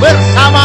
bersama